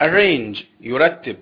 arrange يرتب